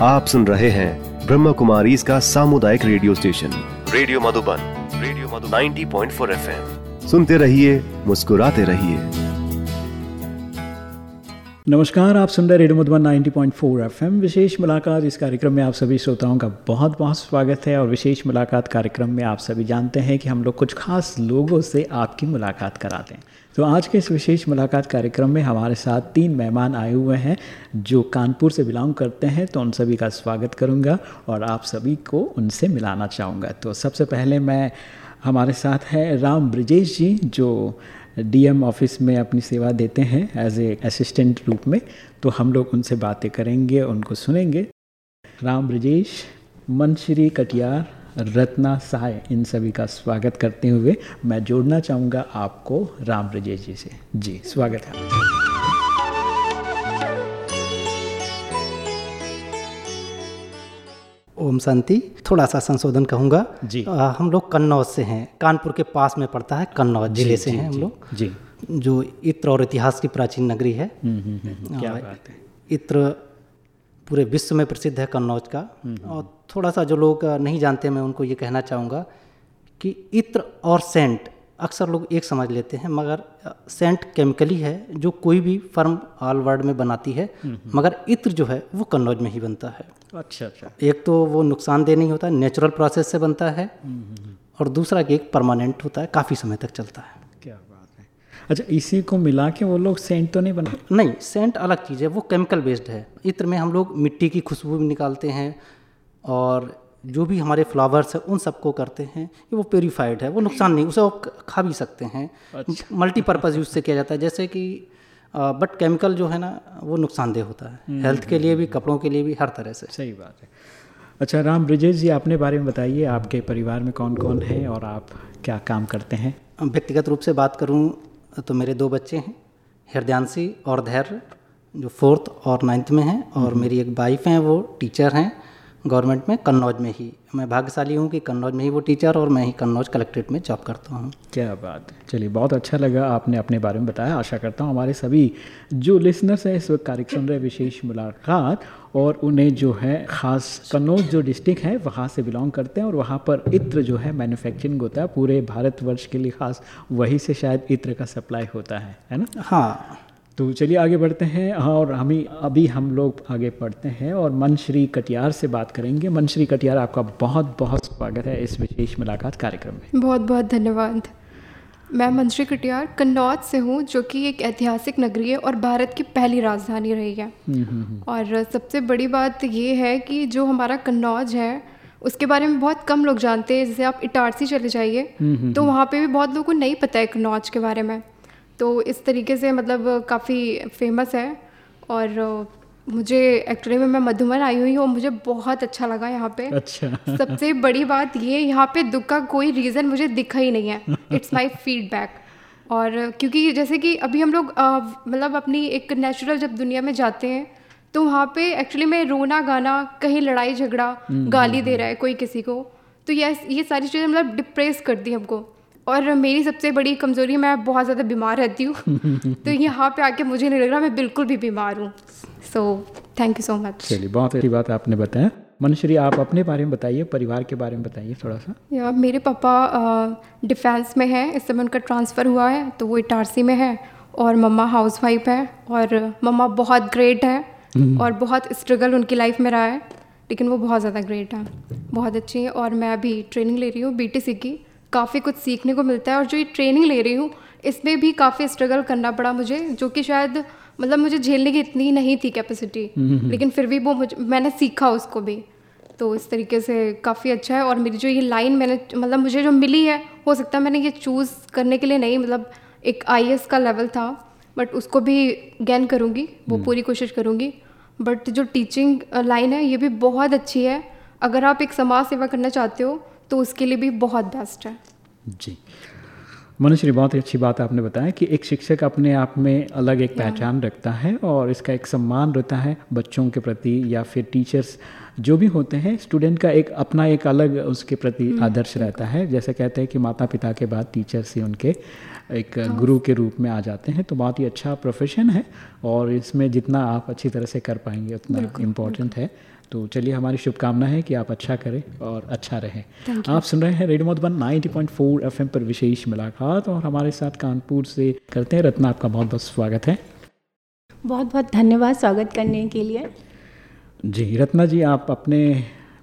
आप सुन रहे हैं ब्रह्म कुमारी इसका सामुदायिक radio station. Radio Madhuban radio Madhu 90.4 FM. सुनते रहिए मुस्कुराते रहिए। नमस्कार आप सुन रहे रेडियो मधुबन 90.4 एफएम। विशेष मुलाकात इस कार्यक्रम में आप सभी श्रोताओं का बहुत बहुत स्वागत है और विशेष मुलाकात कार्यक्रम में आप सभी जानते हैं कि हम लोग कुछ खास लोगों से आपकी मुलाकात कराते हैं। तो आज के इस विशेष मुलाकात कार्यक्रम में हमारे साथ तीन मेहमान आए हुए हैं, जो कानपुर से बिलोंग करते हैं तो उन सभी का स्वागत करूँगा और आप सभी को उनसे मिलाना चाहूँगा। तो सबसे पहले मैं, हमारे साथ है राम ब्रिजेश जी, जो डीएम ऑफ़िस में अपनी सेवा देते हैं एज ए असिस्टेंट रूप में। तो हम लोग उनसे बातें करेंगे, उनको सुनेंगे। राम ब्रिजेश, मनश्री कटियार रत्ना साय इन सभी का स्वागत करते हुए मैं जोड़ना चाहूँगा आपको राम ब्रजेश जी से। जी स्वागत है ओम शांति। थोड़ा सा संशोधन कहूँगा। जी। आ, हम लोग कन्नौज से हैं। कानपुर के पास में पड़ता है कन्नौज ज़िले से हैं हम लोग। जी। जो इत्र और इतिहास की प्राचीन नगरी है। हम्म, हम्म, हम्म, क्या बात है। इत्र पूरे विश्व में प्रसिद्ध है कन्नौज का। और थोड़ा सा जो लोग नहीं जानते मैं उनको ये कहना चाहूँगा कि इत्र और सेंट अक्सर लोग एक समझ लेते हैं मगर सेंट केमिकली है जो कोई भी फर्म ऑल वर्ल्ड में बनाती है मगर इत्र जो है वो कन्नौज में ही बनता है। अच्छा अच्छा। एक तो वो नुकसानदेह नहीं होता नेचुरल प्रोसेस से बनता है और दूसरा कि एक परमानेंट होता है काफ़ी समय तक चलता है। क्या बात है। अच्छा इसी को मिला के वो लोग सेंट तो नहीं बना? नहीं सेंट अलग चीज़ है वो केमिकल बेस्ड है। इत्र में हम लोग मिट्टी की खुशबू भी निकालते हैं और जो भी हमारे फ्लावर्स हैं उन सबको करते हैं। कि वो प्योरीफाइड है वो नुकसान नहीं उसे आप खा भी सकते हैं। अच्छा। मल्टीपर्पज़ यूज़ से किया जाता है जैसे कि बट केमिकल जो है ना वो नुकसानदेह होता है। हेल्थ के लिए भी कपड़ों के लिए भी हर तरह से। सही बात है। अच्छा राम ब्रिजेश जी अपने बारे में बताइए आपके परिवार में कौन कौन है और आप क्या काम करते हैं? व्यक्तिगत रूप से बात करूँ तो मेरे दो बच्चे हैं हृदयांशी और धैर्य जो फोर्थ और नाइन्थ में हैं और मेरी एक वाइफ हैं वो टीचर हैं। गवर्नमेंट में कन्नौज में ही। मैं भाग्यशाली हूँ कि कन्नौज में ही वो टीचर और मैं ही कन्नौज कलेक्ट्रेट में जॉब करता हूँ। क्या बात है। चलिए बहुत अच्छा लगा आपने अपने बारे में बताया। आशा करता हूँ हमारे सभी जो लिसनर्स हैं इस वक्त कार्यक्रम रहे विशेष मुलाकात और उन्हें जो है ख़ास कन्नौज जो डिस्ट्रिक्ट है वहाँ से बिलोंग करते हैं और वहाँ पर इत्र जो है मैन्युफैक्चरिंग होता है। पूरे भारतवर्ष के लिए ख़ास वहीं से शायद इत्र का सप्लाई होता है है ना? हाँ। तो चलिए आगे बढ़ते हैं। हाँ और हम अभी हम लोग आगे बढ़ते हैं और मनश्री कटियार से बात करेंगे। मनश्री कटियार आपका बहुत बहुत स्वागत है इस विशेष मुलाकात कार्यक्रम में। बहुत बहुत धन्यवाद। मैं मनश्री कटियार कन्नौज से हूँ जो कि एक ऐतिहासिक नगरी है और भारत की पहली राजधानी रही है। हम्म, हम्म, हम्म। और सबसे बड़ी बात ये है कि जो हमारा कन्नौज है उसके बारे में बहुत कम लोग जानते हैं। जैसे आप इटारसी चले जाइए तो वहाँ पे भी बहुत लोगों को नहीं पता है कन्नौज के बारे में। तो इस तरीके से मतलब काफ़ी फ़ेमस है। और मुझे एक्चुअली में मैं मधुबन आई हुई हूँ और मुझे बहुत अच्छा लगा यहाँ पे। अच्छा। सबसे बड़ी बात ये यहाँ पे दुख का कोई रीज़न मुझे दिखा ही नहीं है। इट्स माई फीडबैक और क्योंकि जैसे कि अभी हम लोग मतलब अपनी एक नेचुरल जब दुनिया में जाते हैं तो वहाँ पे एक्चुअली में रोना गाना कहीं लड़ाई झगड़ा हम्म, गाली हम्म, दे रहा है कोई किसी को तो ये ये सारी चीज़ें मतलब डिप्रेस करती हमको। और मेरी सबसे बड़ी कमज़ोरी मैं बहुत ज़्यादा बीमार रहती हूँ। तो यहाँ पे आके मुझे नहीं लग रहा मैं बिल्कुल भी बीमार हूँ। So thank you so much चलिए बहुत अच्छी बात आपने बताया। मनुश्री आप अपने बारे में बताइए परिवार के बारे में बताइए थोड़ा सा। या मेरे पापा डिफेंस में है। इस समय उनका ट्रांसफ़र हुआ है तो वो इटारसी में है और मम्मा हाउस वाइफ है और मम्मा बहुत ग्रेट है। और बहुत स्ट्रगल उनकी लाइफ में रहा है लेकिन वो बहुत ज़्यादा ग्रेट है। बहुत अच्छी है और मैं अभी ट्रेनिंग ले रही हूँ बी की। काफ़ी कुछ सीखने को मिलता है और जो ये ट्रेनिंग ले रही हूँ इसमें भी काफ़ी स्ट्रगल करना पड़ा मुझे जो कि शायद मतलब मुझे झेलने की इतनी नहीं थी कैपेसिटी। लेकिन फिर भी वो मुझे मैंने सीखा उसको भी तो इस तरीके से काफ़ी अच्छा है और मेरी जो ये लाइन मैंने मतलब मुझे जो मिली है हो सकता है मैंने ये चूज़ करने के लिए नहीं मतलब एक आई का लेवल था बट उसको भी गेन करूँगी वो हम्म। पूरी कोशिश करूँगी बट जो टीचिंग लाइन है ये भी बहुत अच्छी है अगर आप एक समाज सेवा करना चाहते हो तो उसके लिए भी बहुत बेस्ट है। जी। मनुश्री बहुत ही अच्छी बात आपने बताया कि एक शिक्षक अपने आप में अलग एक पहचान रखता है और इसका एक सम्मान रहता है बच्चों के प्रति या फिर टीचर्स जो भी होते हैं स्टूडेंट का एक अपना एक अलग उसके प्रति आदर्श रहता है। जैसे कहते हैं कि माता पिता के बाद टीचर्स ही उनके एक गुरु के रूप में आ जाते हैं तो बहुत ही अच्छा प्रोफेशन है और इसमें जितना आप अच्छी तरह से कर पाएँगे उतना इम्पोर्टेंट है। तो चलिए हमारी शुभकामना है कि आप अच्छा करें और अच्छा रहें। आप सुन रहे हैं रेडियो मधुबन 90.4 एफएम पर विशेष मुलाकात और हमारे साथ कानपुर से करते हैं रत्ना। आपका बहुत बहुत स्वागत है। बहुत बहुत धन्यवाद स्वागत करने के लिए। जी रत्ना जी आप अपने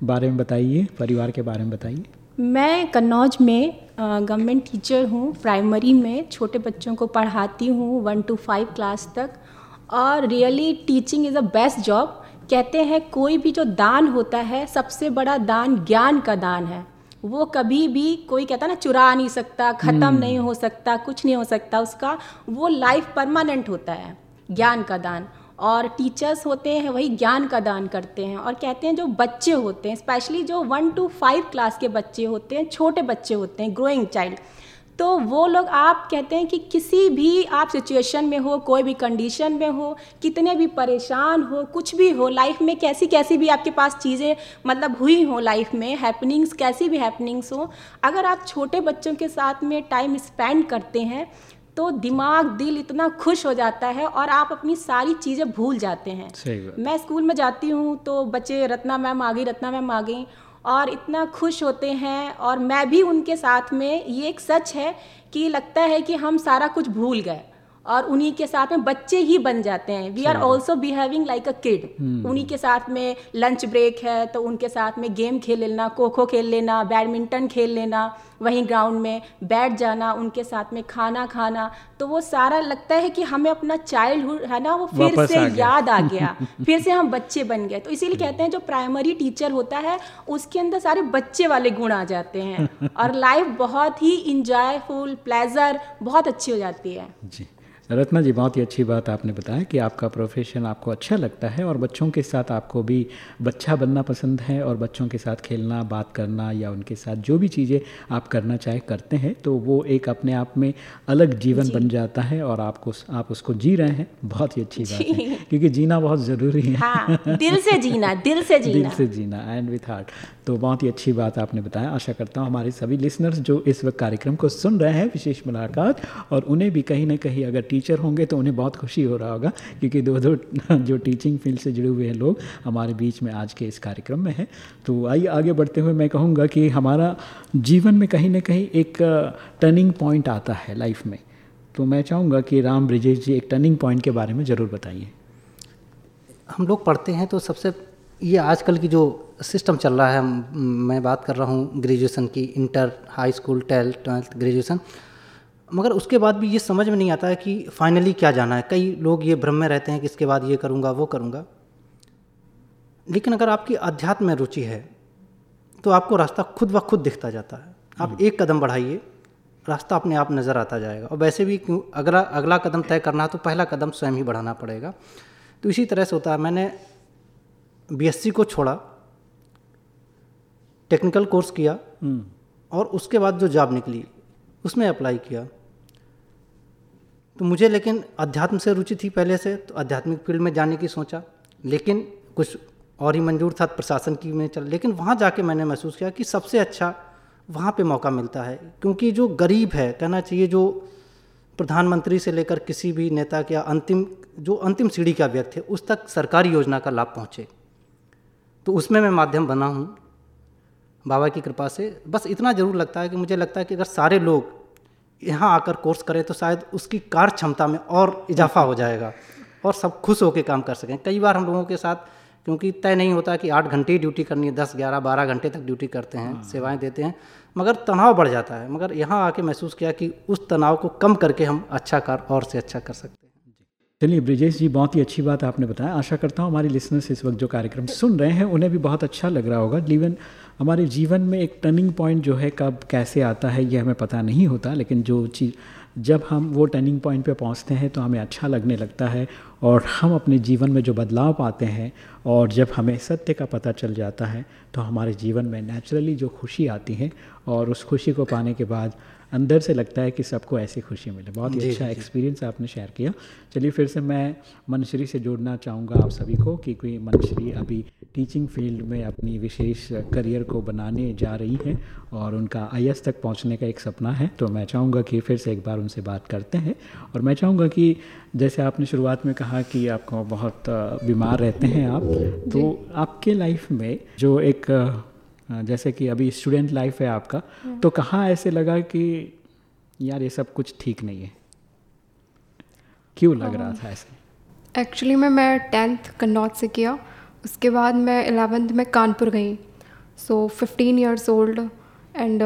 बारे में बताइए परिवार के बारे में बताइए। मैं कन्नौज में गवर्नमेंट टीचर हूँ प्राइमरी में छोटे बच्चों को पढ़ाती हूँ वन टू फाइव क्लास तक। और really teaching is a best job कहते हैं कोई भी जो दान होता है सबसे बड़ा दान ज्ञान का दान है। वो कभी भी कोई कहता ना चुरा नहीं सकता ख़त्म हम्म। नहीं हो सकता कुछ नहीं हो सकता उसका वो लाइफ परमानेंट होता है ज्ञान का दान। और टीचर्स होते हैं वही ज्ञान का दान करते हैं। और कहते हैं जो बच्चे होते हैं स्पेशली जो वन टू फाइव क्लास के बच्चे होते हैं छोटे बच्चे होते हैं ग्रोइंग चाइल्ड तो वो लोग आप कहते हैं कि किसी भी आप सिचुएशन में हो कोई भी कंडीशन में हो कितने भी परेशान हो कुछ भी हो लाइफ में कैसी कैसी भी आपके पास चीज़ें मतलब हुई हो लाइफ में हैपनिंग्स कैसी भी हैपनिंग्स हो अगर आप छोटे बच्चों के साथ में टाइम स्पेंड करते हैं तो दिमाग दिल इतना खुश हो जाता है और आप अपनी सारी चीज़ें भूल जाते हैं। मैं स्कूल में जाती हूँ तो बच्चे रत्ना मैम आ गई रत्ना मैम आ गई और इतना खुश होते हैं और मैं भी उनके साथ में, ये एक सच है कि लगता है कि हम सारा कुछ भूल गए। और उन्हीं के साथ में बच्चे ही बन जाते हैं। We are also behaving like a kid उन्हीं के साथ में लंच ब्रेक है तो उनके साथ में गेम खेल लेना खो खो खेल लेना बैडमिंटन खेल लेना वहीं ग्राउंड में बैठ जाना उनके साथ में खाना खाना। तो वो सारा लगता है कि हमें अपना चाइल्डहुड है ना वो फिर से आ याद आ गया। फिर से हम बच्चे बन गए। तो इसीलिए कहते हैं जो प्राइमरी टीचर होता है उसके अंदर सारे बच्चे वाले गुण आ जाते हैं। और लाइफ बहुत ही इंजॉयफुल प्लेजर बहुत अच्छी हो जाती है। जी। रत्ना जी बहुत ही अच्छी बात आपने बताया कि आपका प्रोफेशन आपको अच्छा लगता है और बच्चों के साथ आपको भी बच्चा बनना पसंद है और बच्चों के साथ खेलना बात करना या उनके साथ जो भी चीज़ें आप करना चाहे करते हैं तो वो एक अपने आप में अलग जीवन बन जाता है और आपको आप उसको जी रहे हैं। बहुत ही अच्छी बात है क्योंकि जीना बहुत ज़रूरी है। हाँ, दिल से जीना दिल से जीना। दिल से जीना एंड विथ हार्ट तो बहुत ही अच्छी बात आपने बताया। आशा करता हूँ हमारे सभी लिसनर्स जो इस वक्त कार्यक्रम को सुन रहे हैं विशेष मुलाकात और उन्हें भी कहीं ना कहीं अगर टीचर होंगे तो उन्हें बहुत खुशी हो रहा होगा, क्योंकि दो दो, जो टीचिंग फ़ील्ड से जुड़े हुए हैं लोग हमारे बीच में आज के इस कार्यक्रम में हैं। तो आइए आगे बढ़ते हुए मैं कहूँगा कि हमारा जीवन में कहीं ना कहीं एक टर्निंग पॉइंट आता है लाइफ में। तो मैं चाहूँगा कि राम ब्रिजेश जी एक टर्निंग पॉइंट के बारे में ज़रूर बताइए। हम लोग पढ़ते हैं तो सबसे, ये आजकल की जो सिस्टम चल रहा है मैं बात कर रहा हूँ ग्रेजुएशन की inter high school twelfth twelfth graduation मगर उसके बाद भी ये समझ में नहीं आता है कि फाइनली क्या जाना है। कई लोग ये भ्रम में रहते हैं कि इसके बाद ये करूँगा वो करूँगा। लेकिन अगर आपकी अध्यात्म में रुचि है तो आपको रास्ता खुद ब खुद दिखता जाता है। आप हम्म। एक कदम बढ़ाइए रास्ता अपने आप नज़र आता जाएगा। और वैसे भी क्यों अगला अगला कदम तय करना है तो पहला कदम स्वयं ही बढ़ाना पड़ेगा। तो इसी तरह से होता है। मैंने बीएससी को छोड़ा टेक्निकल कोर्स किया हम्म। और उसके बाद जो जॉब निकली उसमें अप्लाई किया। तो मुझे लेकिन अध्यात्म से रुचि थी पहले से तो आध्यात्मिक फ़ील्ड में जाने की सोचा। लेकिन कुछ और ही मंजूर था प्रशासन की में चल, लेकिन वहाँ जाके मैंने महसूस किया कि सबसे अच्छा वहाँ पे मौका मिलता है। क्योंकि जो गरीब है, कहना चाहिए जो प्रधानमंत्री से लेकर किसी भी नेता के अंतिम, जो अंतिम सीढ़ी का व्यक्ति है, उस तक सरकारी योजना का लाभ पहुँचे। तो उसमें मैं माध्यम बना हूँ। बाबा की कृपा से। बस इतना ज़रूर लगता है कि मुझे लगता है कि अगर सारे लोग यहाँ आकर कोर्स करें तो शायद उसकी कार्य क्षमता में और इजाफा हो जाएगा और सब खुश होकर काम कर सकें। कई बार हम लोगों के साथ क्योंकि तय नहीं होता कि आठ घंटे ही ड्यूटी करनी है दस ग्यारह बारह घंटे तक ड्यूटी करते हैं हाँ। सेवाएँ देते हैं मगर तनाव बढ़ जाता है। मगर यहाँ आके महसूस किया कि उस तनाव को कम करके हम अच्छा कर और से अच्छा कर सकते हैं। चलिए, ब्रिजेश जी, बहुत ही अच्छी बात आपने बताया। आशा करता हूँ हमारे लिसनर्स इस वक्त जो कार्यक्रम सुन रहे हैं, उन्हें भी बहुत अच्छा लग रहा होगा। जीवन हमारे जीवन में एक टर्निंग पॉइंट जो है, कब कैसे आता है ये हमें पता नहीं होता, लेकिन जो चीज़, जब हम वो टर्निंग पॉइंट पे पहुँचते हैं तो हमें अच्छा लगने लगता है और हम अपने जीवन में जो बदलाव पाते हैं और जब हमें सत्य का पता चल जाता है तो हमारे जीवन में नेचुरली जो खुशी आती है और उस खुशी को पाने के बाद अंदर से लगता है कि सबको ऐसी खुशी मिले। बहुत ही अच्छा एक्सपीरियंस आपने शेयर किया। चलिए फिर से मैं मनश्री से जोड़ना चाहूँगा आप सभी को कि कोई मनश्री अभी टीचिंग फ़ील्ड में अपनी विशेष करियर को बनाने जा रही हैं और उनका आईएस तक पहुँचने का एक सपना है तो मैं चाहूँगा कि फिर से एक बार उनसे बात करते हैं। और मैं चाहूँगा कि जैसे आपने शुरुआत में कहा कि आपको बहुत बीमार रहते हैं आप तो आपके लाइफ में जो एक जैसे कि अभी स्टूडेंट लाइफ है आपका हाँ। तो कहाँ ऐसे लगा कि यार ये सब कुछ ठीक नहीं है क्यों लग रहा था ऐसे एक्चुअली में मैं टेंथ कन्नौज से किया उसके बाद मैं एलेवेंथ में कानपुर गई so fifteen years old and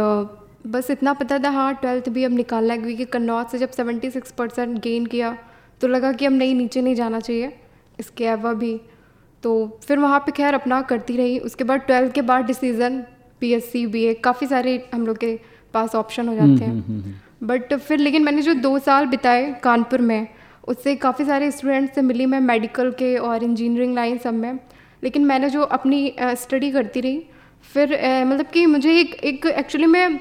बस इतना पता था हाँ ट्वेल्थ भी अब निकालना है क्योंकि कन्नौज से जब सेवेंटी सिक्स परसेंट गेन किया तो लगा कि अब नहीं नीचे नहीं जाना चाहिए इसके अलावा भी तो फिर वहाँ पे खैर अपना करती रही। उसके बाद ट्वेल्थ के बाद decision P S C B A काफ़ी सारे हम लोग के पास ऑप्शन हो जाते हैं। बट हम्म, हम्म, हम्म, फिर लेकिन मैंने जो दो साल बिताए कानपुर में उससे काफ़ी सारे स्टूडेंट्स से मिली मैं मेडिकल के और इंजीनियरिंग लाइन सब में। लेकिन मैंने जो अपनी स्टडी करती रही फिर मतलब कि मुझे एक एक एक्चुअली में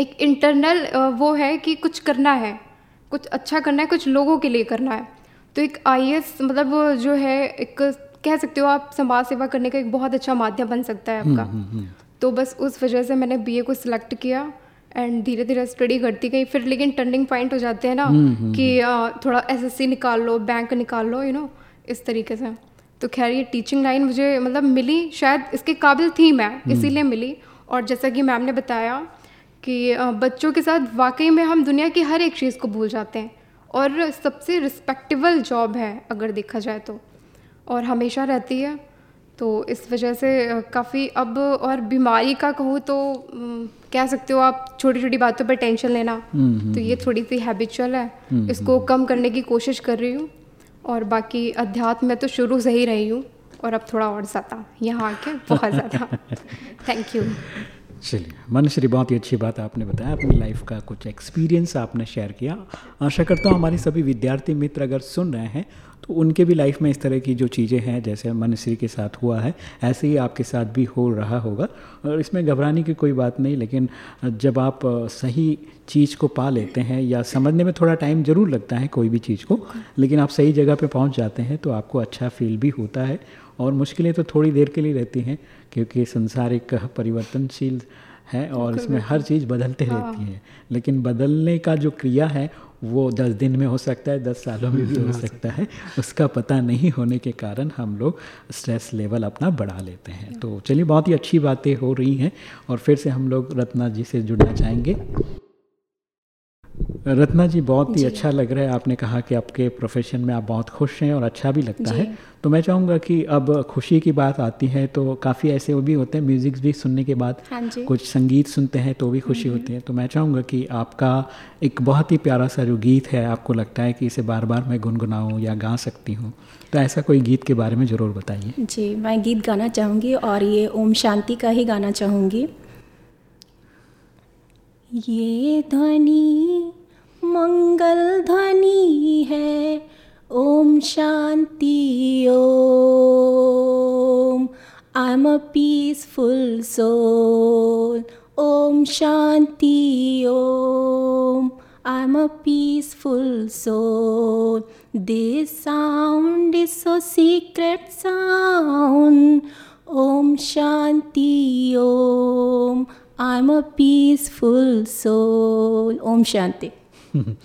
एक इंटरनल वो है कि कुछ करना है कुछ अच्छा करना है कुछ लोगों के लिए करना है। तो एक आईएएस मतलब जो है एक कह सकते हो आप समाज सेवा करने का एक बहुत अच्छा माध्यम बन सकता है आपका। हम्म, हम्म, हम्म। तो बस उस वजह से मैंने बीए को सिलेक्ट किया एंड धीरे धीरे स्टडी करती गई। फिर लेकिन टर्निंग पॉइंट हो जाते हैं ना कि थोड़ा एसएससी निकाल लो बैंक निकाल लो यू नो इस तरीके से। तो खैर ये टीचिंग लाइन मुझे मतलब मिली शायद इसके काबिल थी मैं इसीलिए मिली। और जैसा कि मैम ने बताया कि बच्चों के साथ वाकई में हम दुनिया की हर एक चीज़ को भूल जाते हैं। और सबसे रिस्पेक्टेबल जॉब है अगर देखा जाए तो। और हमेशा रहती है। तो इस वजह से काफ़ी अब और बीमारी का कहूँ तो कह सकते हो आप छोटी छोटी बातों पर टेंशन लेना हम्म, हम्म, तो ये हम्म। थोड़ी सी हैबिचुअल है। इसको कम करने की कोशिश कर रही हूँ और बाकी अध्यात्म में तो शुरू से ही रही हूँ और अब थोड़ा और ज़्यादा यहाँ आके बहुत ज़्यादा। थैंक यू चलिए मनश्री बहुत ही अच्छी बात आपने बताया अपनी लाइफ का कुछ एक्सपीरियंस आपने शेयर किया। आशा करता हूँ हमारे सभी विद्यार्थी मित्र अगर सुन रहे हैं तो उनके भी लाइफ में इस तरह की जो चीज़ें हैं, जैसे मनश्री के साथ हुआ है, ऐसे ही आपके साथ भी हो रहा होगा। और इसमें घबराने की कोई बात नहीं, लेकिन जब आप सही चीज़ को पा लेते हैं या समझने में थोड़ा टाइम ज़रूर लगता है कोई भी चीज़ को, लेकिन आप सही जगह पे पहुँच जाते हैं तो आपको अच्छा फील भी होता है। और मुश्किलें तो थोड़ी देर के लिए रहती हैं, क्योंकि संसार एक परिवर्तनशील है और इसमें हर चीज़ बदलते हाँ। रहती है। लेकिन बदलने का जो क्रिया है वो दस दिन में हो सकता है दस सालों में भी हो सकता है। उसका पता नहीं होने के कारण हम लोग स्ट्रेस लेवल अपना बढ़ा लेते हैं। तो चलिए बहुत ही अच्छी बातें हो रही हैं और फिर से हम लोग रत्ना जी से जुड़ना चाहेंगे। रत्ना जी बहुत ही अच्छा लग रहा है। आपने कहा कि आपके प्रोफेशन में आप बहुत खुश हैं और अच्छा भी लगता है। तो मैं चाहूँगा कि अब खुशी की बात आती है तो काफ़ी ऐसे वो भी होते हैं म्यूज़िक भी सुनने के बाद हाँ कुछ संगीत सुनते हैं तो भी खुशी हम्म, होती है। तो मैं चाहूँगा कि आपका एक बहुत ही प्यारा सा जो गीत है आपको लगता है कि इसे बार बार मैं गुनगुनाऊँ या गा सकती हूँ? तो ऐसा कोई गीत के बारे में ज़रूर बताइए। जी मैं गीत गाना चाहूँगी और ये ओम शांति का ही गाना चाहूँगी। ये ध्वनि मंगल ध्वनि है। Om Shanti, Om. I am a peaceful soul Om Shanti, Om. I am a peaceful soul this sound is so secret sound Om Shanti, Om. I am a peaceful soul Om Shanti.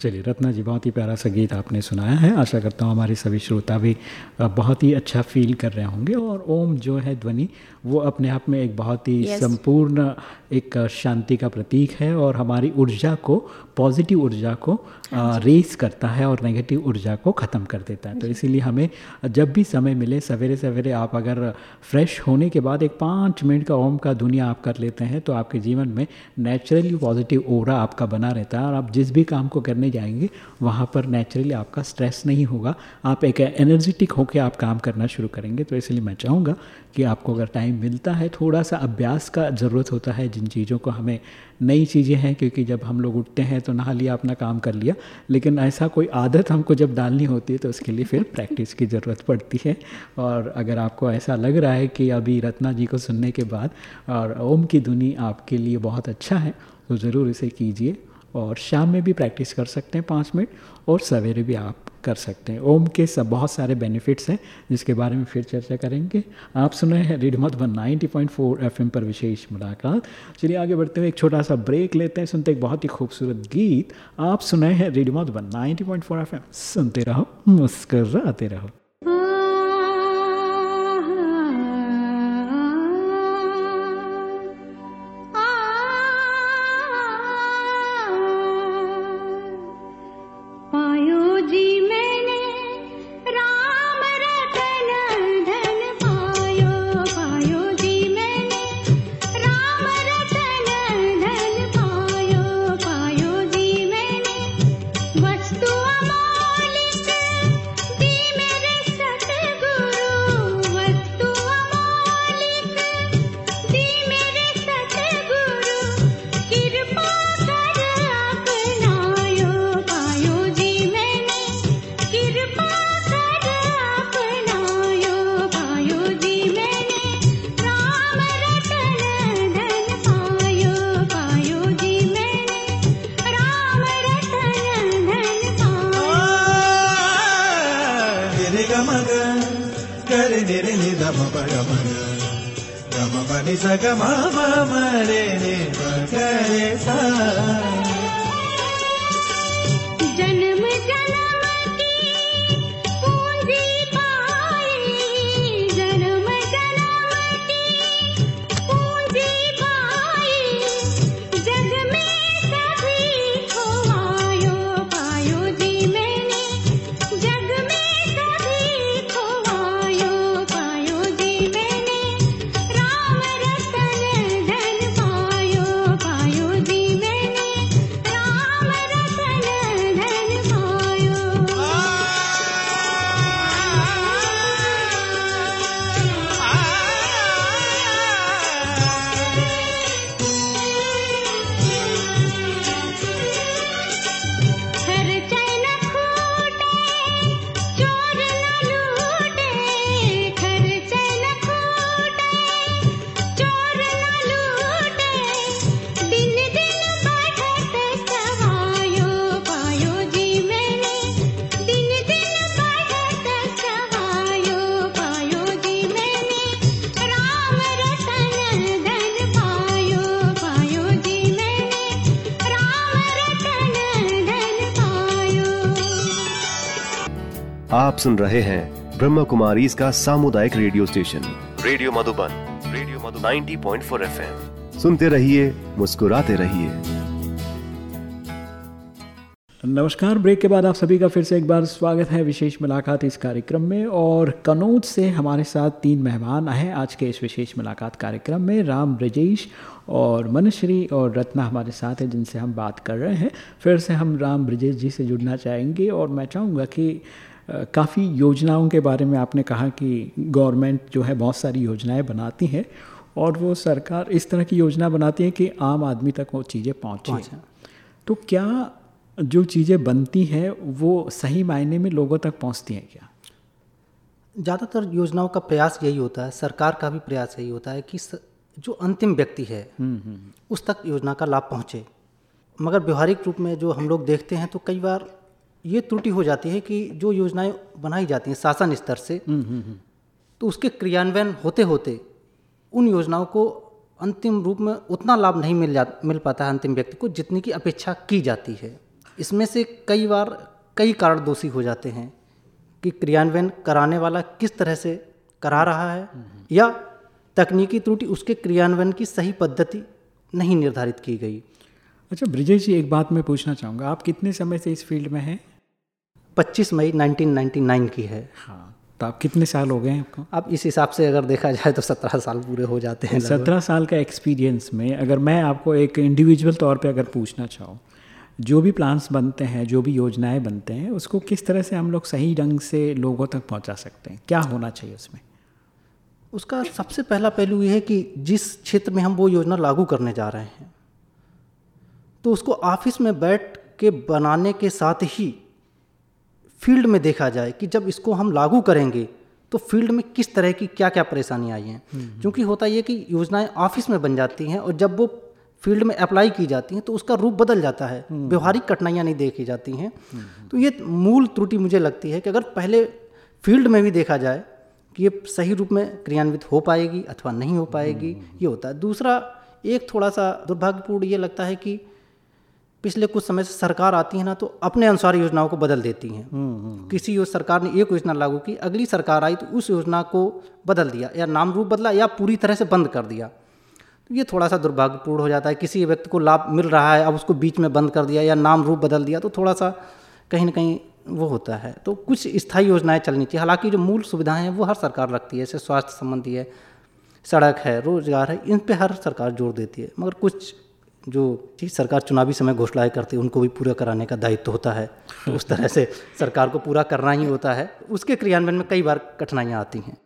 चलिए रत्ना जी बहुत ही प्यारा सा गीत आपने सुनाया है। आशा करता हूँ हमारे सभी श्रोता भी बहुत ही अच्छा फील कर रहे होंगे और ओम जो है ध्वनि वो अपने आप में एक बहुत ही yes. संपूर्ण एक शांति का प्रतीक है और हमारी ऊर्जा को पॉजिटिव ऊर्जा को रेस हाँ करता है और नेगेटिव ऊर्जा को ख़त्म कर देता है। तो इसीलिए हमें जब भी समय मिले सवेरे सवेरे आप अगर फ्रेश होने के बाद एक पाँच मिनट का ओम का दुनिया आप कर लेते हैं तो आपके जीवन में नेचुरली पॉजिटिव ओरा आपका बना रहता है और आप जिस भी काम को करने जाएँगे वहाँ पर नेचुरली आपका स्ट्रेस नहीं होगा। आप एक एनर्जेटिक होकर आप काम करना शुरू करेंगे तो इसलिए मैं चाहूँगा कि आपको अगर टाइम मिलता है थोड़ा सा अभ्यास का ज़रूरत होता है जिन चीज़ों को हमें, नई चीज़ें हैं, क्योंकि जब हम लोग उठते हैं तो नहा लिया, अपना काम कर लिया, लेकिन ऐसा कोई आदत हमको जब डालनी होती है तो उसके लिए फिर प्रैक्टिस की ज़रूरत पड़ती है। और अगर आपको ऐसा लग रहा है कि अभी रत्ना जी को सुनने के बाद, और ओम की धुनी आपके लिए बहुत अच्छा है तो ज़रूर इसे कीजिए, और शाम में भी प्रैक्टिस कर सकते हैं पाँच मिनट, और सवेरे भी आप कर सकते हैं। ओम के सब बहुत सारे बेनिफिट्स हैं, जिसके बारे में फिर चर्चा करेंगे। आप सुन रहे हैं रेडियो मधुबन 90.4 एफएम पर विशेष मुलाकात। चलिए आगे बढ़ते हुए एक छोटा सा ब्रेक लेते हैं, सुनते एक बहुत ही खूबसूरत गीत। आप सुन रहे हैं रेडियो मधुबन 90.4 एफएम सुनते रहो, मुस्कराते रहो। कामारे सारा आप सुन रहे हैं ब्रह्म कुमारी इसका सामुदायिक radio station. Radio Madhuban radio Madhu 90.4 FM. सुनते रहिए मुस्कुराते रहिए। नमस्कार ब्रेक के बाद आप सभी का फिर से एक बार स्वागत है विशेष मुलाकात इस कार्यक्रम में। और कनौज से हमारे साथ तीन मेहमान आए आज के इस विशेष मुलाकात कार्यक्रम में। राम ब्रजेश और मनश्री और रत्ना हमारे साथ हैं जिनसे हम बात कर रहे हैं। फिर से हम राम ब्रजेश जी से जुड़ना चाहेंगे और मैं चाहूँगा कि काफ़ी योजनाओं के बारे में आपने कहा कि गवर्नमेंट जो है बहुत सारी योजनाएँ बनाती है और वो सरकार इस तरह की योजना बनाती है कि आम आदमी तक वो चीज़ें पहुँचे तो क्या जो चीज़ें बनती हैं वो सही मायने में लोगों तक पहुँचती हैं क्या? ज़्यादातर योजनाओं का प्रयास यही होता है सरकार का भी प्रयास यही होता है कि जो अंतिम व्यक्ति है हम्म, हम्म, हम्म। उस तक योजना का लाभ पहुँचे। मगर व्यवहारिक रूप में जो हम लोग देखते हैं तो कई बार ये त्रुटि हो जाती है कि जो योजनाएँ बनाई जाती हैं शासन स्तर से हम्म, हम्म, हम्म। तो उसके क्रियान्वयन होते होते उन योजनाओं को अंतिम रूप में उतना लाभ नहीं मिल जा मिल पाता है अंतिम व्यक्ति को जितनी की अपेक्षा की जाती है। इसमें से कई बार कई कारण दोषी हो जाते हैं कि क्रियान्वयन कराने वाला किस तरह से करा रहा है या तकनीकी त्रुटि उसके क्रियान्वयन की सही पद्धति नहीं निर्धारित की गई। अच्छा ब्रिजेश जी एक बात मैं पूछना चाहूँगा। आप कितने समय से इस फ़ील्ड में हैं? 25 मई 1999 की है। हाँ तो आप कितने साल हो गए हैं आपको? अब इस हिसाब से अगर देखा जाए तो सत्रह साल पूरे हो जाते हैं सत्रह साल का एक्सपीरियंस में अगर मैं आपको एक इंडिविजुअल तौर पे अगर पूछना चाहूँ जो भी प्लान्स बनते हैं जो भी योजनाएँ बनते हैं उसको किस तरह से हम लोग सही ढंग से लोगों तक पहुँचा सकते हैं? क्या होना चाहिए उसमें? उसका सबसे पहला पहलू ये है कि जिस क्षेत्र में हम वो योजना लागू करने जा रहे हैं तो उसको ऑफ़िस में बैठ के बनाने के साथ ही फ़ील्ड में देखा जाए कि जब इसको हम लागू करेंगे तो फ़ील्ड में किस तरह की क्या क्या परेशानी आई हैं? हम्म, हम्म। क्योंकि होता ये कि योजनाएँ ऑफ़िस में बन जाती हैं और जब वो फ़ील्ड में अप्लाई की जाती हैं तो उसका रूप बदल जाता है। व्यवहारिक कठिनाइयाँ नहीं देखी जाती हैं। तो ये मूल त्रुटि मुझे लगती है कि अगर पहले फ़ील्ड में भी देखा जाए कि ये सही रूप में क्रियान्वित हो पाएगी अथवा नहीं हो पाएगी ये होता है। दूसरा एक थोड़ा सा दुर्भाग्यपूर्ण ये लगता है कि पिछले कुछ समय से सरकार आती है ना तो अपने अनुसार योजनाओं को बदल देती हैं। किसी यो सरकार ने एक योजना लागू की अगली सरकार आई तो उस योजना को बदल दिया या नाम रूप बदला या पूरी तरह से बंद कर दिया। तो ये थोड़ा सा दुर्भाग्यपूर्ण हो जाता है किसी व्यक्ति को लाभ मिल रहा है अब उसको बीच में बंद कर दिया या नाम रूप बदल दिया तो थोड़ा सा कहीं ना कहीं वो होता है। तो कुछ स्थायी योजनाएँ चलनी चाहिए। हालाँकि जो मूल सुविधाएँ हैं वो हर सरकार रखती है जैसे स्वास्थ्य संबंधी है सड़क है रोज़गार है इन पे हर सरकार ज़ोर देती है। मगर कुछ जो सरकार चुनावी समय घोषणाएँ करती है, उनको भी पूरा कराने का दायित्व तो होता है। तो उस तरह से सरकार को पूरा करना ही होता है। उसके क्रियान्वयन में कई बार कठिनाइयाँ आती हैं।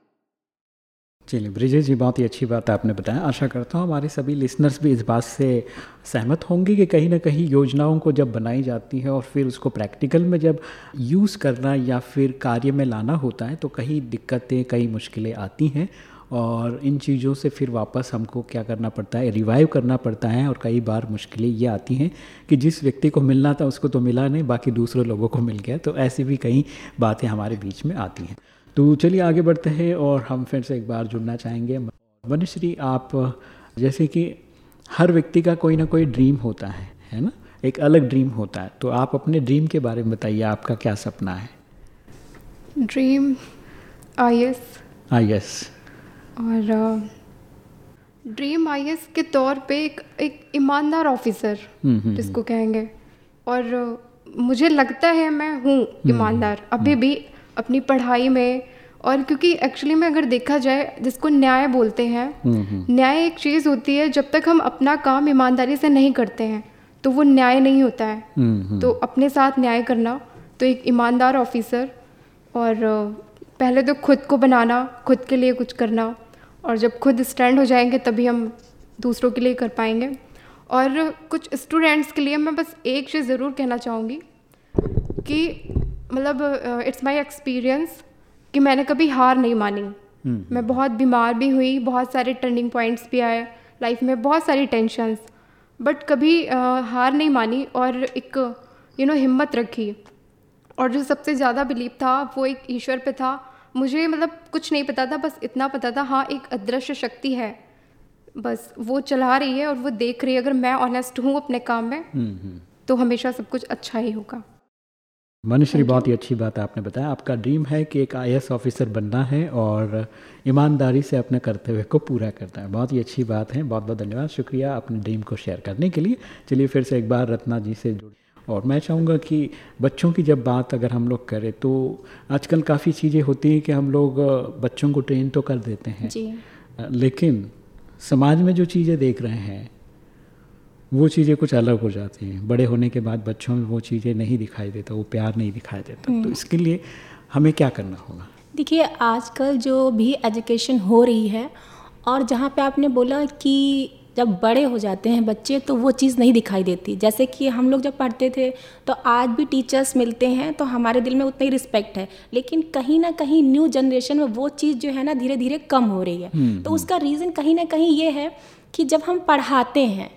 चलिए, ब्रिजेश जी, बहुत ही अच्छी बात आपने बताया। आशा करता हूँ हमारे सभी लिसनर्स भी इस बात से सहमत होंगे कि कहीं ना कहीं योजनाओं को जब बनाई जाती है और फिर उसको प्रैक्टिकल में जब यूज़ करना या फिर कार्य में लाना होता है तो कई दिक्कतें कई मुश्किलें आती हैं। और इन चीज़ों से फिर वापस हमको क्या करना पड़ता है रिवाइव करना पड़ता है और कई बार मुश्किलें ये आती हैं कि जिस व्यक्ति को मिलना था उसको तो मिला नहीं बाकी दूसरे लोगों को मिल गया। तो ऐसी भी कई बातें हमारे बीच में आती हैं। तो चलिए आगे बढ़ते हैं और हम फिर से एक बार जुड़ना चाहेंगे। वनश्री आप जैसे कि हर व्यक्ति का कोई ना कोई ड्रीम होता है है ना? एक अलग ड्रीम होता है। तो आप अपने ड्रीम के बारे में बताइए आपका क्या सपना है? Dream I S I S और ड्रीम आई के तौर पे एक एक ईमानदार ऑफिसर हम्म, हम्म, जिसको कहेंगे। और मुझे लगता है मैं हूँ ईमानदार अभी भी अपनी पढ़ाई में। और क्योंकि एक्चुअली में अगर देखा जाए जिसको न्याय बोलते हैं न्याय एक चीज़ होती है जब तक हम अपना काम ईमानदारी से नहीं करते हैं तो वो न्याय नहीं होता है। तो अपने साथ न्याय करना तो एक ईमानदार ऑफिसर और पहले तो खुद को बनाना खुद के लिए कुछ करना और जब खुद स्टैंड हो जाएँगे तभी हम दूसरों के लिए कर पाएँगे। और कुछ स्टूडेंट्स के लिए मैं बस एक चीज़ ज़रूर कहना चाहूँगी कि मतलब इट्स माय एक्सपीरियंस कि मैंने कभी हार नहीं मानी। हम्म। मैं बहुत बीमार भी हुई बहुत सारे टर्निंग पॉइंट्स भी आए लाइफ में बहुत सारी टेंशन्स बट कभी uh, हार नहीं मानी और एक यू नो हिम्मत रखी। और जो सबसे ज़्यादा बिलीव था वो एक ईश्वर पे था। मुझे मतलब कुछ नहीं पता था बस इतना पता था हाँ एक अदृश्य शक्ति है। बस वो चला रही है और वो देख रही है अगर मैं ऑनेस्ट हूँ अपने काम में हम्म, हम्म। तो हमेशा सब कुछ अच्छा ही होगा। मनुश्री बहुत ही अच्छी बात है आपने बताया। आपका ड्रीम है कि एक आई ऑफिसर बनना है और ईमानदारी से अपने कर्तव्य को पूरा करना है। बहुत ही अच्छी बात है। बहुत बहुत धन्यवाद। शुक्रिया अपने ड्रीम को शेयर करने के लिए। चलिए फिर से एक बार रत्ना जी से जुड़। और मैं चाहूँगा कि बच्चों की जब बात अगर हम लोग करें तो आजकल काफ़ी चीज़ें होती हैं कि हम लोग बच्चों को ट्रेन तो कर देते हैं। जी। लेकिन समाज में जो चीज़ें देख रहे हैं वो चीज़ें कुछ अलग हो जाती हैं। बड़े होने के बाद बच्चों में वो चीज़ें नहीं दिखाई देता वो प्यार नहीं दिखाई देता। तो हम्म। इसके लिए हमें क्या करना होगा? देखिए आजकल जो भी एजुकेशन हो रही है और जहाँ पे आपने बोला कि जब बड़े हो जाते हैं बच्चे तो वो चीज़ नहीं दिखाई देती। जैसे कि हम लोग जब पढ़ते थे तो आज भी टीचर्स मिलते हैं तो हमारे दिल में उतना ही रिस्पेक्ट है। लेकिन कहीं ना कहीं न्यू जनरेशन में वो चीज़ जो है ना धीरे धीरे कम हो रही है। हम्म, तो उसका रीज़न कहीं ना कहीं ये है कि जब हम पढ़ाते हैं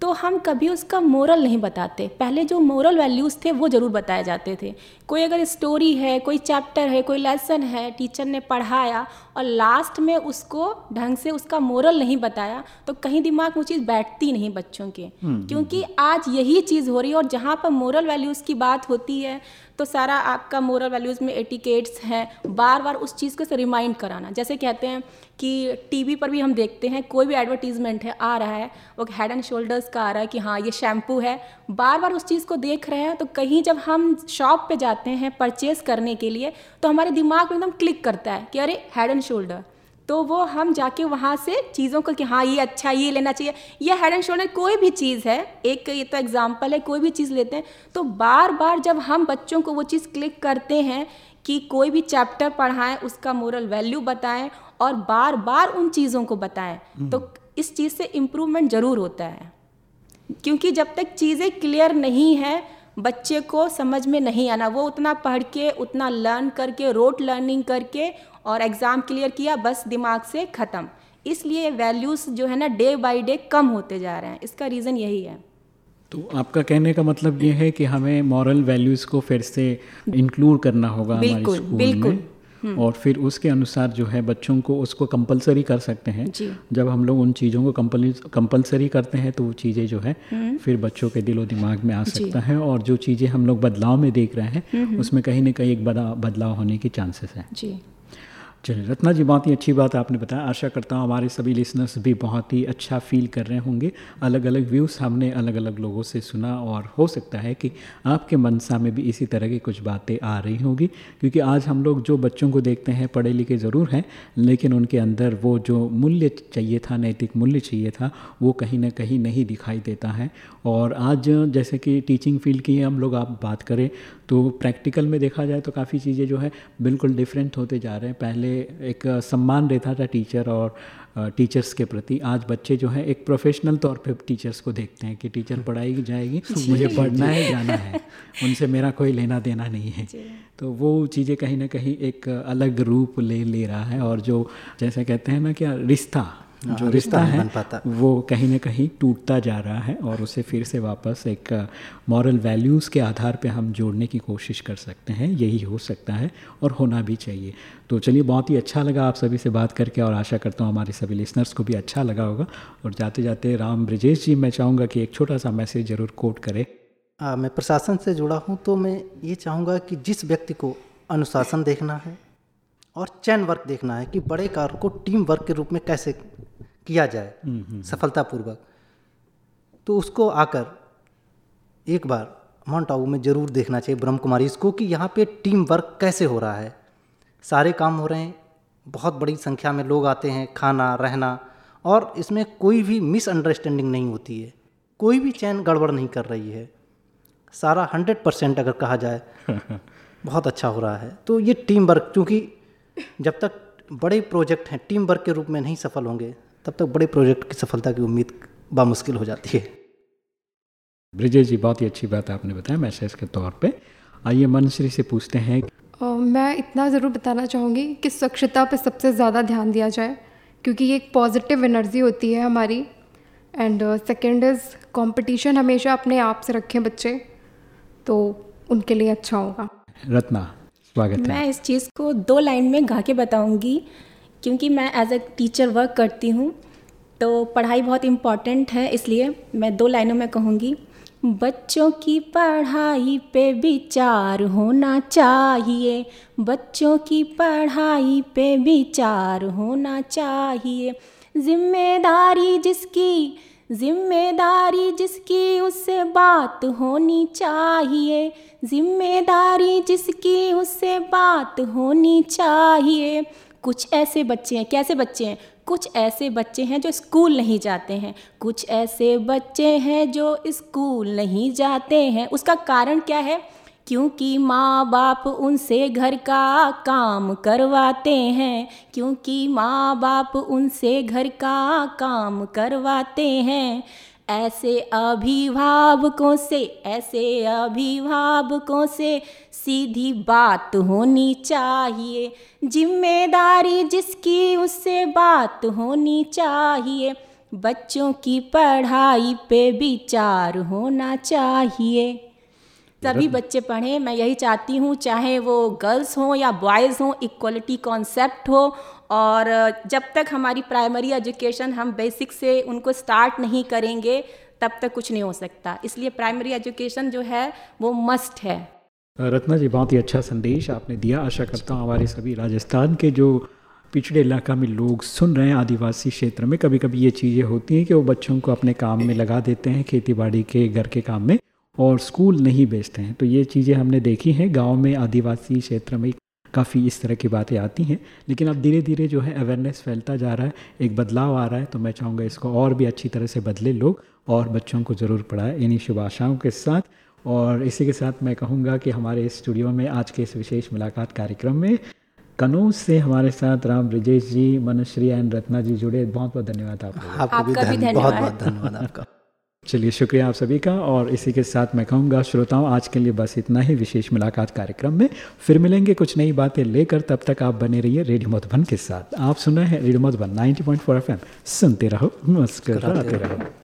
तो हम कभी उसका मोरल नहीं बताते। पहले जो मोरल वैल्यूज़ थे वो ज़रूर बताए जाते थे। कोई अगर स्टोरी है कोई चैप्टर है कोई लेसन है टीचर ने पढ़ाया और लास्ट में उसको ढंग से उसका मोरल नहीं बताया तो कहीं दिमाग में वो चीज़ बैठती नहीं बच्चों के। क्योंकि आज यही चीज़ हो रही है और जहाँ पर मोरल वैल्यूज़ की बात होती है तो सारा आपका मोरल वैल्यूज़ में एटिकेट्स हैं। बार बार उस चीज़ को से रिमाइंड कराना। जैसे कहते हैं कि टीवी पर भी हम देखते हैं कोई भी एडवर्टीजमेंट है आ रहा है वो हेड एंड शोल्डर्स का आ रहा है कि हाँ ये शैम्पू है। बार बार उस चीज़ को देख रहे हैं तो कहीं जब हम शॉप पर पे जाते हैं परचेज करने के लिए तो हमारे दिमाग में एकदम क्लिक करता है कि अरे हेड एंड शोल्डर तो वो हम जाके वहाँ से चीज़ों को कि हाँ ये अच्छा ये लेना चाहिए। ये हेड एंड शोल्डर कोई भी चीज़ है एक ये तो एग्ज़ाम्पल है कोई भी चीज़ लेते हैं तो बार बार जब हम बच्चों को वो चीज़ क्लिक करते हैं कि कोई भी चैप्टर पढ़ाएँ उसका मोरल वैल्यू बताएँ और बार बार उन चीज़ों को बताएँ तो इस चीज़ से इम्प्रूवमेंट ज़रूर होता है। क्योंकि जब तक चीज़ें क्लियर नहीं है बच्चे को समझ में नहीं आना। वो उतना पढ़ के उतना लर्न करके रोट लर्निंग करके और एग्ज़ाम क्लियर किया बस दिमाग से ख़त्म। इसलिए वैल्यूज़ जो है ना डे बाय डे कम होते जा रहे हैं। इसका रीज़न यही है। तो आपका कहने का मतलब ये है कि हमें मॉरल वैल्यूज़ को फिर से इंक्लूड करना होगा बिल्कुल, बिल्कुल। में? और फिर उसके अनुसार जो है बच्चों को उसको कंपलसरी कर सकते हैं। जब हम लोग उन चीज़ों को कंपलसरी करते हैं तो वो चीज़ें जो है फिर बच्चों के दिलो दिमाग में आ सकता है और जो चीज़ें हम लोग बदलाव में देख रहे हैं उसमें कहीं ना कहीं एक बदलाव होने के चांसेस हैं। जी। चलिए, रत्ना जी, बहुत ही अच्छी बात आपने बताया। आशा करता हूँ हमारे सभी लिसनर्स भी बहुत ही अच्छा फील कर रहे होंगे। अलग अलग व्यूज़ हमने अलग अलग लोगों से सुना और हो सकता है कि आपके मनसा में भी इसी तरह की कुछ बातें आ रही होंगी, क्योंकि आज हम लोग जो बच्चों को देखते हैं पढ़े लिखे ज़रूर हैं, लेकिन उनके अंदर वो जो मूल्य चाहिए था, नैतिक मूल्य चाहिए था, वो कहीं ना कहीं नहीं दिखाई देता है। और आज जैसे कि टीचिंग फ़ील्ड की हम लोग आप बात करें तो प्रैक्टिकल में देखा जाए तो काफ़ी चीज़ें जो है बिल्कुल डिफरेंट होते जा रहे हैं। पहले एक सम्मान रहता था टीचर और टीचर्स के प्रति। आज बच्चे जो है एक प्रोफेशनल तौर पे टीचर्स को देखते हैं कि टीचर पढ़ाई जाएगी मुझे पढ़ना है जाना है। उनसे मेरा कोई लेना देना नहीं है। तो वो चीज़ें कहीं ना कहीं एक अलग रूप ले ले रहा है और जो जैसे कहते हैं ना क्या रिश्ता जो रिश्ता है वो कहीं ना कहीं टूटता जा रहा है और उसे फिर से वापस एक मॉरल वैल्यूज़ के आधार पे हम जोड़ने की कोशिश कर सकते हैं। यही हो सकता है और होना भी चाहिए। तो चलिए बहुत ही अच्छा लगा आप सभी से बात करके और आशा करता हूँ हमारे सभी लिसनर्स को भी अच्छा लगा होगा। और जाते जाते राम ब्रिजेश जी मैं चाहूँगा कि एक छोटा सा मैसेज ज़रूर कोट करें। आ, मैं प्रशासन से जुड़ा हूँ तो मैं ये चाहूँगा कि जिस व्यक्ति को अनुशासन देखना है और चैन वर्क देखना है कि बड़े कार्य को टीम वर्क के रूप में कैसे किया जाए सफलतापूर्वक तो उसको आकर एक बार माउंट आबू में ज़रूर देखना चाहिए ब्रह्म कुमारी इसको कि यहाँ पे टीम वर्क कैसे हो रहा है। सारे काम हो रहे हैं बहुत बड़ी संख्या में लोग आते हैं खाना रहना और इसमें कोई भी मिसअंडरस्टैंडिंग नहीं होती है। कोई भी चैन गड़बड़ नहीं कर रही है। सारा हंड्रेड परसेंट अगर कहा जाए बहुत अच्छा हो रहा है। तो ये टीम वर्क क्योंकि जब तक बड़े प्रोजेक्ट हैं टीम वर्क के रूप में नहीं सफल होंगे तब तक बड़े प्रोजेक्ट की सफलता की उम्मीद बामुश्किल हो जाती है। ब्रिजेश जी बहुत ही अच्छी बात आपने बताया मैसेज के तौर पे। आइए मनश्री से पूछते हैं। अ, मैं इतना ज़रूर बताना चाहूँगी कि स्वच्छता पे सबसे ज़्यादा ध्यान दिया जाए क्योंकि ये एक पॉजिटिव एनर्जी होती है हमारी। एंड सेकेंड इज़ कंपटीशन हमेशा अपने आप से रखें बच्चे तो उनके लिए अच्छा होगा। रत्ना स्वागत है। मैं इस चीज़ को दो लाइन में गा के बताऊँगी। क्योंकि मैं एज अ टीचर वर्क करती हूँ तो पढ़ाई बहुत इंपॉर्टेंट है, इसलिए मैं दो लाइनों में कहूँगी। बच्चों की पढ़ाई पे विचार होना चाहिए। बच्चों की पढ़ाई पे विचार होना चाहिए। ज़िम्मेदारी जिसकी ज़िम्मेदारी जिसकी उससे बात होनी चाहिए। ज़िम्मेदारी जिसकी उससे बात होनी चाहिए। कुछ ऐसे बच्चे हैं, कैसे बच्चे हैं? कुछ ऐसे बच्चे हैं जो स्कूल नहीं जाते हैं। कुछ ऐसे बच्चे हैं जो स्कूल नहीं जाते हैं। उसका कारण क्या है? क्योंकि माँ बाप उनसे घर का काम करवाते हैं। क्योंकि माँ बाप उनसे घर का काम करवाते हैं। ऐसे अभिभावकों से ऐसे अभिभावकों से सीधी बात होनी चाहिए। ज़िम्मेदारी जिसकी उससे बात होनी चाहिए। बच्चों की पढ़ाई पे विचार होना चाहिए। सभी बच्चे पढ़ें मैं यही चाहती हूँ चाहे वो गर्ल्स हों या बॉयज़ हों इक्वलिटी कॉन्सेप्ट हो और जब तक हमारी प्राइमरी एजुकेशन हम बेसिक से उनको स्टार्ट नहीं करेंगे, तब तक कुछ नहीं हो सकता। इसलिए प्राइमरी एजुकेशन जो है, वो मस्ट है। रत्ना जी, बहुत ही अच्छा संदेश आपने दिया। आशा करता हूँ हमारे सभी राजस्थान के जो पिछड़े इलाका में लोग सुन रहे हैं, आदिवासी क्षेत्र में कभी कभी ये चीज़ें होती हैं कि वो बच्चों को अपने काम में लगा देते हैं खेती बाड़ी के, घर के काम में, और स्कूल नहीं भेजते हैं। तो ये चीज़ें हमने देखी हैं, गाँव में आदिवासी क्षेत्र में काफ़ी इस तरह की बातें आती हैं लेकिन अब धीरे धीरे जो है अवेयरनेस फैलता जा रहा है एक बदलाव आ रहा है तो मैं चाहूँगा इसको और भी अच्छी तरह से बदले लोग और बच्चों को ज़रूर पढ़ाएँ। इन्हीं शुभ आशाओं के साथ और इसी के साथ मैं कहूँगा कि हमारे स्टूडियो में आज के इस विशेष मुलाकात कार्यक्रम में कनौज से हमारे साथ राम ब्रिजेश जी मनश्री एंड रत्ना जी जुड़े। बहुत बहुत धन्यवाद। आपको भी आपका भी धन्य- बहुत बहुत धन्यवाद आपका। चलिए शुक्रिया आप सभी का और इसी के साथ मैं कहूँगा श्रोताओं आज के लिए बस इतना ही। विशेष मुलाकात कार्यक्रम में फिर मिलेंगे कुछ नई बातें लेकर। तब तक आप बने रहिए रेडियो मधुबन के साथ। आप सुन रहे हैं रेडियो मधुबन 90.4 एफएम सुनते रहो नमस्कार रहो।